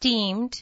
steamed